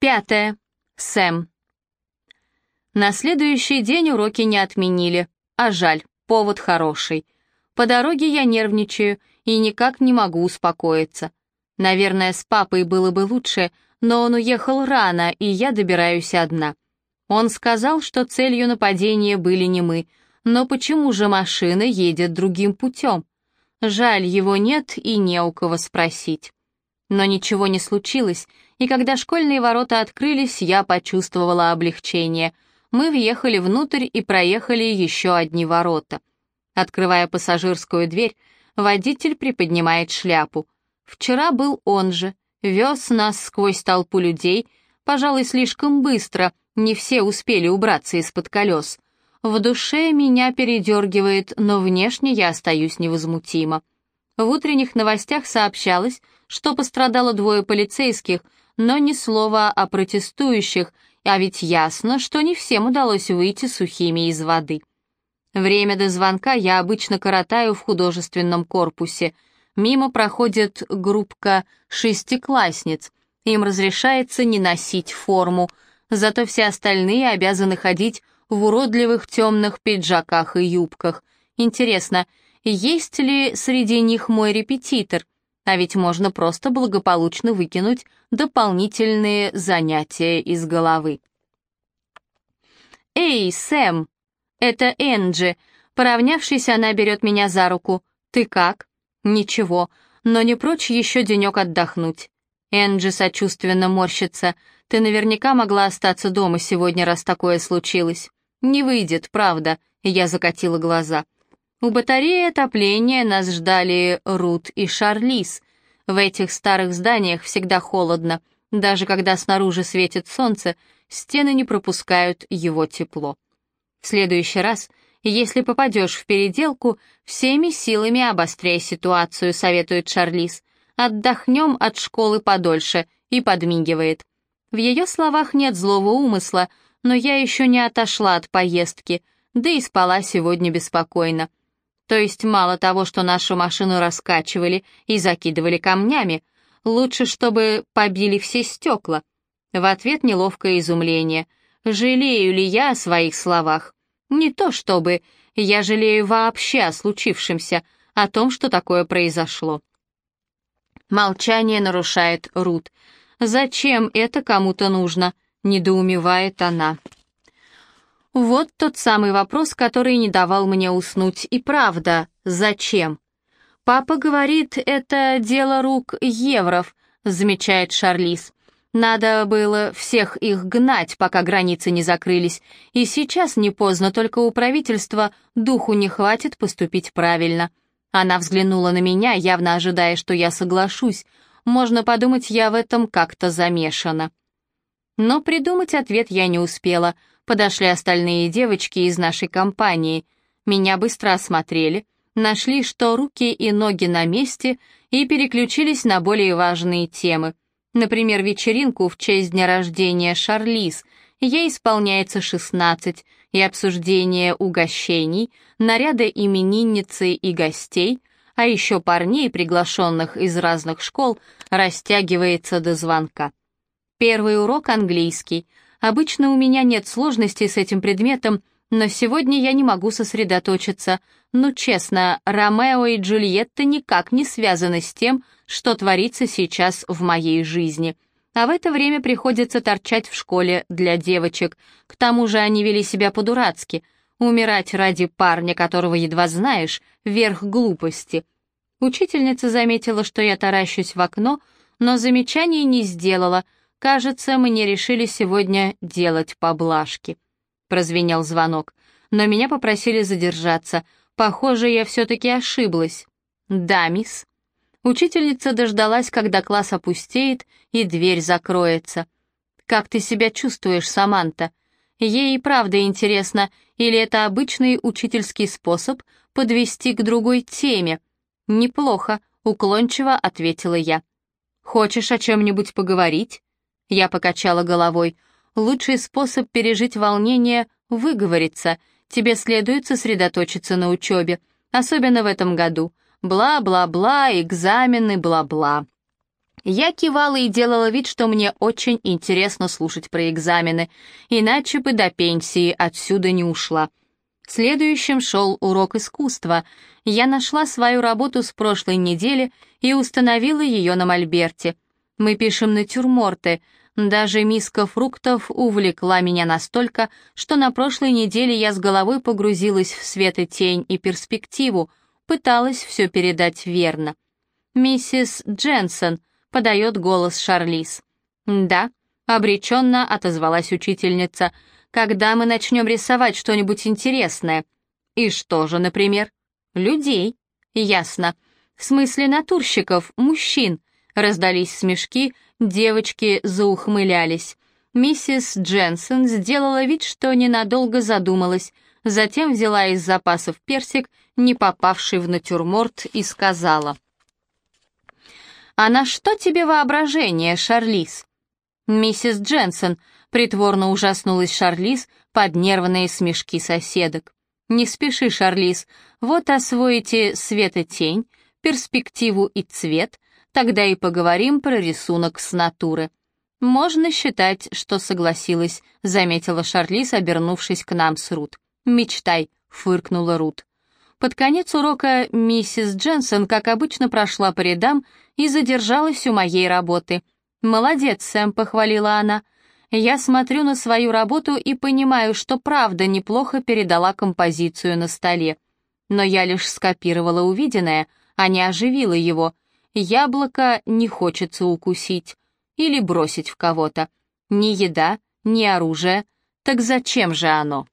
Пятое. Сэм. На следующий день уроки не отменили, а жаль, повод хороший. По дороге я нервничаю и никак не могу успокоиться. Наверное, с папой было бы лучше, но он уехал рано, и я добираюсь одна. Он сказал, что целью нападения были не мы, но почему же машина едет другим путем? Жаль, его нет и не у кого спросить. Но ничего не случилось, и когда школьные ворота открылись, я почувствовала облегчение. Мы въехали внутрь и проехали еще одни ворота. Открывая пассажирскую дверь, водитель приподнимает шляпу. Вчера был он же, вез нас сквозь толпу людей, пожалуй, слишком быстро, не все успели убраться из-под колес. В душе меня передергивает, но внешне я остаюсь невозмутима. В утренних новостях сообщалось, что пострадало двое полицейских, но ни слова о протестующих, а ведь ясно, что не всем удалось выйти сухими из воды. Время до звонка я обычно коротаю в художественном корпусе. Мимо проходит группка шестиклассниц. Им разрешается не носить форму, зато все остальные обязаны ходить в уродливых темных пиджаках и юбках. Интересно, есть ли среди них мой репетитор? А ведь можно просто благополучно выкинуть дополнительные занятия из головы. «Эй, Сэм!» «Это Энджи». Поравнявшись, она берет меня за руку. «Ты как?» «Ничего, но не прочь еще денек отдохнуть». Энджи сочувственно морщится. «Ты наверняка могла остаться дома сегодня, раз такое случилось». «Не выйдет, правда», — я закатила глаза. У батареи отопления нас ждали Рут и Шарлиз. В этих старых зданиях всегда холодно. Даже когда снаружи светит солнце, стены не пропускают его тепло. В следующий раз, если попадешь в переделку, всеми силами обостряй ситуацию, советует Шарлиз. Отдохнем от школы подольше, и подмигивает. В ее словах нет злого умысла, но я еще не отошла от поездки, да и спала сегодня беспокойно. То есть мало того, что нашу машину раскачивали и закидывали камнями, лучше, чтобы побили все стекла. В ответ неловкое изумление. Жалею ли я о своих словах? Не то чтобы, я жалею вообще о случившемся, о том, что такое произошло. Молчание нарушает Рут. «Зачем это кому-то нужно?» — недоумевает она. Вот тот самый вопрос, который не давал мне уснуть. И правда, зачем? Папа говорит, это дело рук евров, замечает Шарлиз. Надо было всех их гнать, пока границы не закрылись. И сейчас не поздно, только у правительства духу не хватит поступить правильно. Она взглянула на меня, явно ожидая, что я соглашусь. Можно подумать, я в этом как-то замешана. Но придумать ответ я не успела. Подошли остальные девочки из нашей компании. Меня быстро осмотрели, нашли, что руки и ноги на месте, и переключились на более важные темы. Например, вечеринку в честь дня рождения Шарлиз. Ей исполняется 16, и обсуждение угощений, наряда именинницы и гостей, а еще парней, приглашенных из разных школ, растягивается до звонка. Первый урок английский. Обычно у меня нет сложностей с этим предметом, но сегодня я не могу сосредоточиться. Ну, честно, Ромео и Джульетта никак не связаны с тем, что творится сейчас в моей жизни — а в это время приходится торчать в школе для девочек. К тому же они вели себя по-дурацки. Умирать ради парня, которого едва знаешь, верх глупости. Учительница заметила, что я таращусь в окно, но замечаний не сделала. Кажется, мы не решили сегодня делать поблажки. Прозвенел звонок, но меня попросили задержаться. Похоже, я все-таки ошиблась. «Да, мисс». Учительница дождалась, когда класс опустеет и дверь закроется. «Как ты себя чувствуешь, Саманта?» Ей и правда интересно, или это обычный учительский способ подвести к другой теме? «Неплохо», — уклончиво ответила я. «Хочешь о чем-нибудь поговорить?» Я покачала головой. «Лучший способ пережить волнение — выговориться. Тебе следует сосредоточиться на учебе, особенно в этом году. Бла-бла-бла, экзамены, бла-бла. Я кивала и делала вид, что мне очень интересно слушать про экзамены, иначе бы до пенсии отсюда не ушла. Следующим шел урок искусства. Я нашла свою работу с прошлой недели и установила ее на мольберте. Мы пишем натюрморты. Даже миска фруктов увлекла меня настолько, что на прошлой неделе я с головой погрузилась в свет и тень и перспективу, пыталась все передать верно. «Миссис Дженсон», — подает голос Шарлиз. «Да», — обреченно отозвалась учительница, «когда мы начнем рисовать что-нибудь интересное?» «И что же, например?» «Людей». «Ясно. В смысле натурщиков, мужчин». Раздались смешки, девочки заухмылялись. Миссис Дженсен сделала вид, что ненадолго задумалась, затем взяла из запасов персик, не попавший в натюрморт, и сказала — «А на что тебе воображение, Шарлиз?» «Миссис Дженсен», — притворно ужаснулась Шарлиз под нервные смешки соседок. «Не спеши, Шарлиз, вот освоите свет и тень, перспективу и цвет, тогда и поговорим про рисунок с натуры». «Можно считать, что согласилась», — заметила Шарлиз, обернувшись к нам с Рут. «Мечтай», — фыркнула Рут. Под конец урока миссис Дженсен, как обычно, прошла по рядам и задержалась у моей работы. «Молодец, Сэм», — похвалила она. «Я смотрю на свою работу и понимаю, что правда неплохо передала композицию на столе. Но я лишь скопировала увиденное, а не оживила его. Яблоко не хочется укусить или бросить в кого-то. Ни еда, ни оружие. Так зачем же оно?»